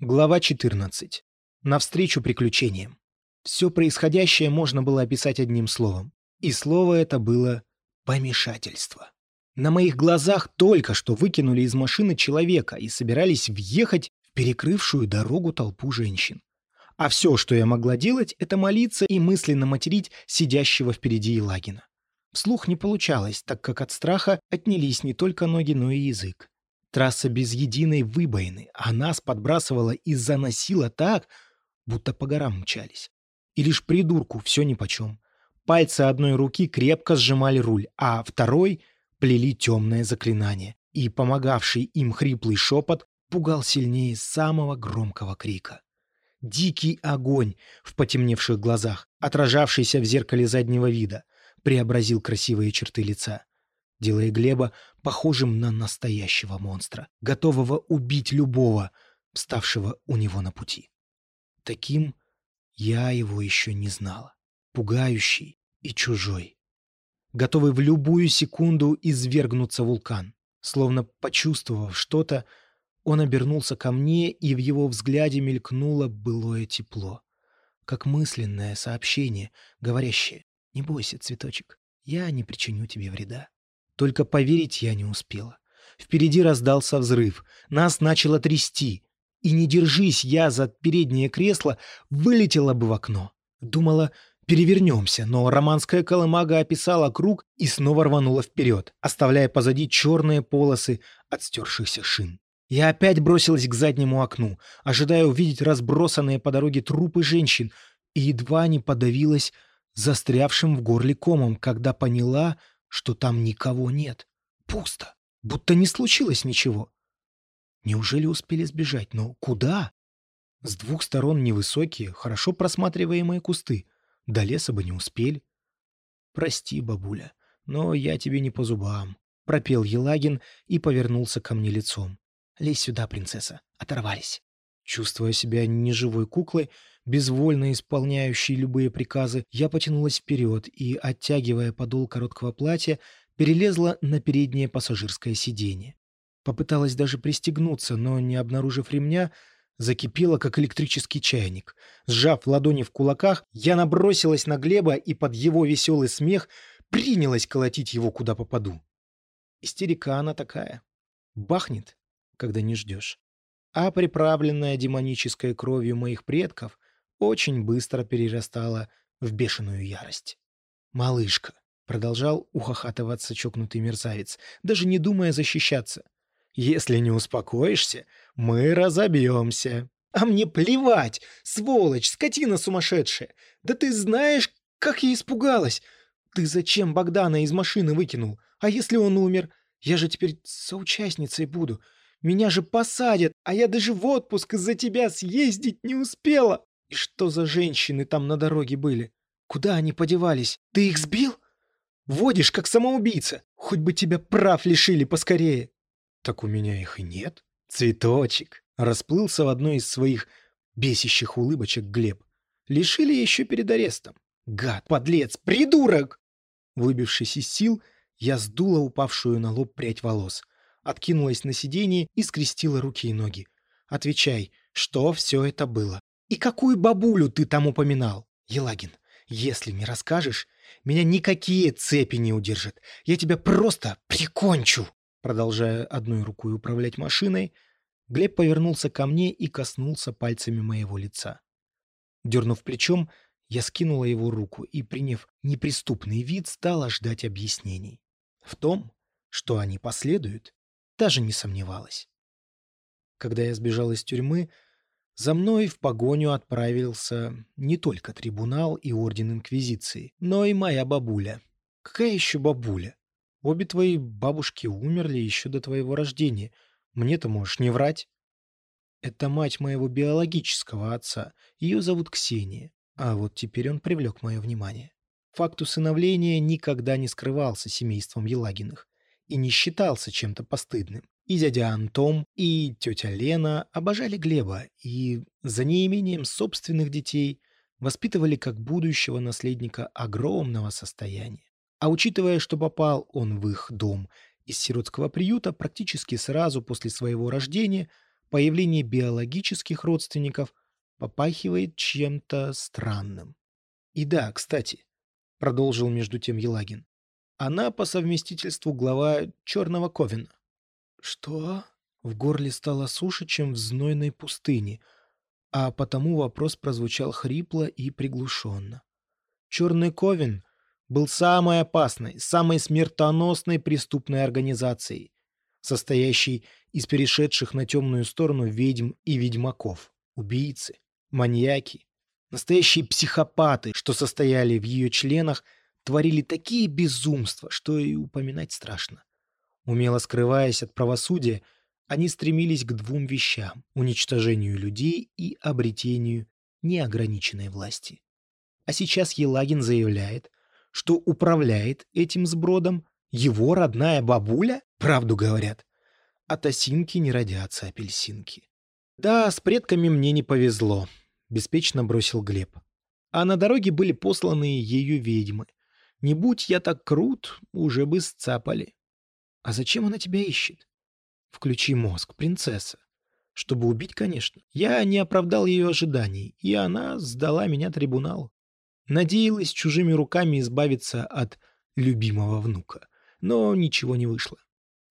Глава 14. Навстречу приключениям. Все происходящее можно было описать одним словом. И слово это было «помешательство». На моих глазах только что выкинули из машины человека и собирались въехать в перекрывшую дорогу толпу женщин. А все, что я могла делать, это молиться и мысленно материть сидящего впереди Елагина. Вслух не получалось, так как от страха отнялись не только ноги, но и язык. Трасса без единой выбоины, а нас подбрасывала и заносила так, будто по горам мчались. И лишь придурку все нипочем. Пальцы одной руки крепко сжимали руль, а второй плели темное заклинание, и помогавший им хриплый шепот пугал сильнее самого громкого крика. Дикий огонь в потемневших глазах, отражавшийся в зеркале заднего вида, преобразил красивые черты лица делая Глеба похожим на настоящего монстра, готового убить любого, вставшего у него на пути. Таким я его еще не знала. Пугающий и чужой. Готовый в любую секунду извергнуться вулкан. Словно почувствовав что-то, он обернулся ко мне, и в его взгляде мелькнуло былое тепло. Как мысленное сообщение, говорящее «Не бойся, цветочек, я не причиню тебе вреда». Только поверить я не успела. Впереди раздался взрыв. Нас начало трясти. И не держись я за переднее кресло, вылетела бы в окно. Думала, перевернемся, но романская колымага описала круг и снова рванула вперед, оставляя позади черные полосы от стершихся шин. Я опять бросилась к заднему окну, ожидая увидеть разбросанные по дороге трупы женщин, и едва не подавилась застрявшим в горле комом, когда поняла, что там никого нет. Пусто. Будто не случилось ничего. Неужели успели сбежать? Но куда? С двух сторон невысокие, хорошо просматриваемые кусты. До леса бы не успели. «Прости, бабуля, но я тебе не по зубам», — пропел Елагин и повернулся ко мне лицом. «Лезь сюда, принцесса. Оторвались». Чувствуя себя неживой куклой, безвольно исполняющей любые приказы, я потянулась вперед и, оттягивая подол короткого платья, перелезла на переднее пассажирское сиденье. Попыталась даже пристегнуться, но, не обнаружив ремня, закипела, как электрический чайник. Сжав ладони в кулаках, я набросилась на Глеба и под его веселый смех принялась колотить его, куда попаду. Истерика она такая. Бахнет, когда не ждешь а приправленная демонической кровью моих предков очень быстро перерастала в бешеную ярость. «Малышка», — продолжал ухахатываться чокнутый мерзавец, даже не думая защищаться, «если не успокоишься, мы разобьемся». «А мне плевать, сволочь, скотина сумасшедшая! Да ты знаешь, как я испугалась! Ты зачем Богдана из машины выкинул? А если он умер? Я же теперь соучастницей буду. Меня же посадят, а я даже в отпуск из-за тебя съездить не успела. И что за женщины там на дороге были? Куда они подевались? Ты их сбил? Водишь, как самоубийца. Хоть бы тебя прав лишили поскорее. Так у меня их и нет. Цветочек. Расплылся в одной из своих бесящих улыбочек Глеб. Лишили еще перед арестом. Гад, подлец, придурок! Выбившись из сил, я сдула упавшую на лоб прядь волос — откинулась на сиденье и скрестила руки и ноги. «Отвечай, что все это было? И какую бабулю ты там упоминал? Елагин, если не расскажешь, меня никакие цепи не удержат. Я тебя просто прикончу!» Продолжая одной рукой управлять машиной, Глеб повернулся ко мне и коснулся пальцами моего лица. Дернув плечом, я скинула его руку и, приняв неприступный вид, стала ждать объяснений. В том, что они последуют, даже не сомневалась. Когда я сбежал из тюрьмы, за мной в погоню отправился не только трибунал и орден Инквизиции, но и моя бабуля. Какая еще бабуля? Обе твои бабушки умерли еще до твоего рождения. Мне-то можешь не врать. Это мать моего биологического отца. Ее зовут Ксения. А вот теперь он привлек мое внимание. Факт усыновления никогда не скрывался семейством Елагиных и не считался чем-то постыдным. И дядя Антон, и тетя Лена обожали Глеба и за неимением собственных детей воспитывали как будущего наследника огромного состояния. А учитывая, что попал он в их дом из сиротского приюта практически сразу после своего рождения, появление биологических родственников попахивает чем-то странным. И да, кстати, продолжил между тем Елагин, она по совместительству глава Черного Ковина. Что? В горле стало суше, чем в знойной пустыне, а потому вопрос прозвучал хрипло и приглушенно. Черный Ковен был самой опасной, самой смертоносной преступной организацией, состоящей из перешедших на темную сторону ведьм и ведьмаков, убийцы, маньяки, настоящие психопаты, что состояли в ее членах, творили такие безумства, что и упоминать страшно. Умело скрываясь от правосудия, они стремились к двум вещам — уничтожению людей и обретению неограниченной власти. А сейчас Елагин заявляет, что управляет этим сбродом его родная бабуля? Правду говорят. От осинки не родятся апельсинки. Да, с предками мне не повезло, беспечно бросил Глеб. А на дороге были посланы ее ведьмы. Не будь я так крут, уже бы сцапали. А зачем она тебя ищет? Включи мозг, принцесса. Чтобы убить, конечно. Я не оправдал ее ожиданий, и она сдала меня трибуналу. Надеялась чужими руками избавиться от любимого внука. Но ничего не вышло.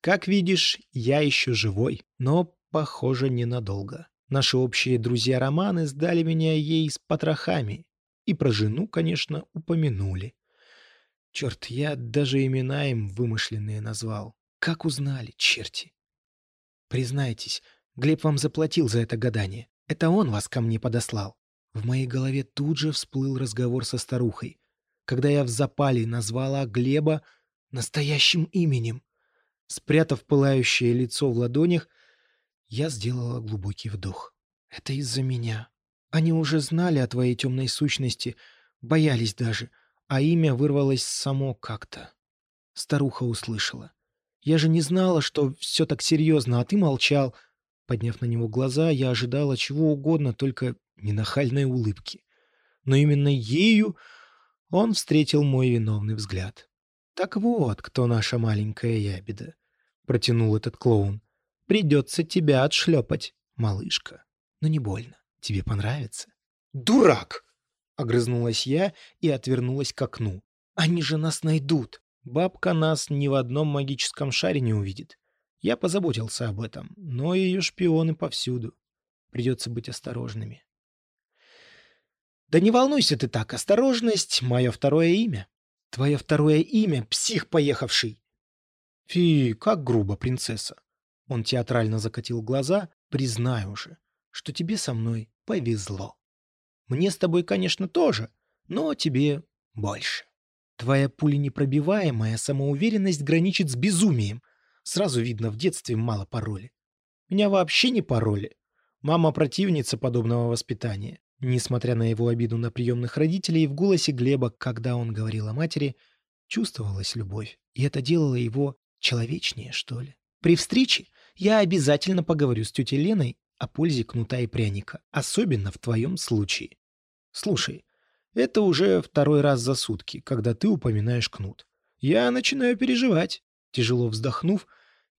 Как видишь, я еще живой, но, похоже, ненадолго. Наши общие друзья-романы сдали меня ей с потрохами. И про жену, конечно, упомянули. Черт, я даже имена им вымышленные назвал. Как узнали, черти? Признайтесь, Глеб вам заплатил за это гадание. Это он вас ко мне подослал. В моей голове тут же всплыл разговор со старухой, когда я в запале назвала Глеба настоящим именем. Спрятав пылающее лицо в ладонях, я сделала глубокий вдох. «Это из-за меня. Они уже знали о твоей темной сущности, боялись даже, а имя вырвалось само как-то». Старуха услышала. «Я же не знала, что все так серьезно, а ты молчал». Подняв на него глаза, я ожидала чего угодно, только ненахальной улыбки. Но именно ею он встретил мой виновный взгляд. «Так вот, кто наша маленькая ябеда», — протянул этот клоун. «Придется тебя отшлепать, малышка. Но не больно. Тебе понравится». «Дурак!» — огрызнулась я и отвернулась к окну. «Они же нас найдут. Бабка нас ни в одном магическом шаре не увидит. Я позаботился об этом, но ее шпионы повсюду. Придется быть осторожными». Да не волнуйся ты так, осторожность — мое второе имя. Твое второе имя — псих поехавший. Фи, как грубо, принцесса. Он театрально закатил глаза, признай уже, что тебе со мной повезло. Мне с тобой, конечно, тоже, но тебе больше. Твоя пуленепробиваемая самоуверенность граничит с безумием. Сразу видно, в детстве мало пароли. Меня вообще не пароли. Мама противница подобного воспитания. Несмотря на его обиду на приемных родителей, в голосе Глеба, когда он говорил о матери, чувствовалась любовь. И это делало его человечнее, что ли. При встрече я обязательно поговорю с тетей Леной о пользе кнута и пряника, особенно в твоем случае. Слушай, это уже второй раз за сутки, когда ты упоминаешь кнут. Я начинаю переживать. Тяжело вздохнув,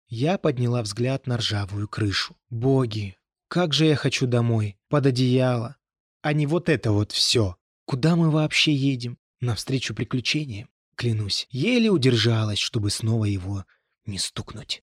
я подняла взгляд на ржавую крышу. Боги, как же я хочу домой, под одеяло, а не вот это вот все. Куда мы вообще едем? Навстречу приключениям? Клянусь, еле удержалась, чтобы снова его не стукнуть.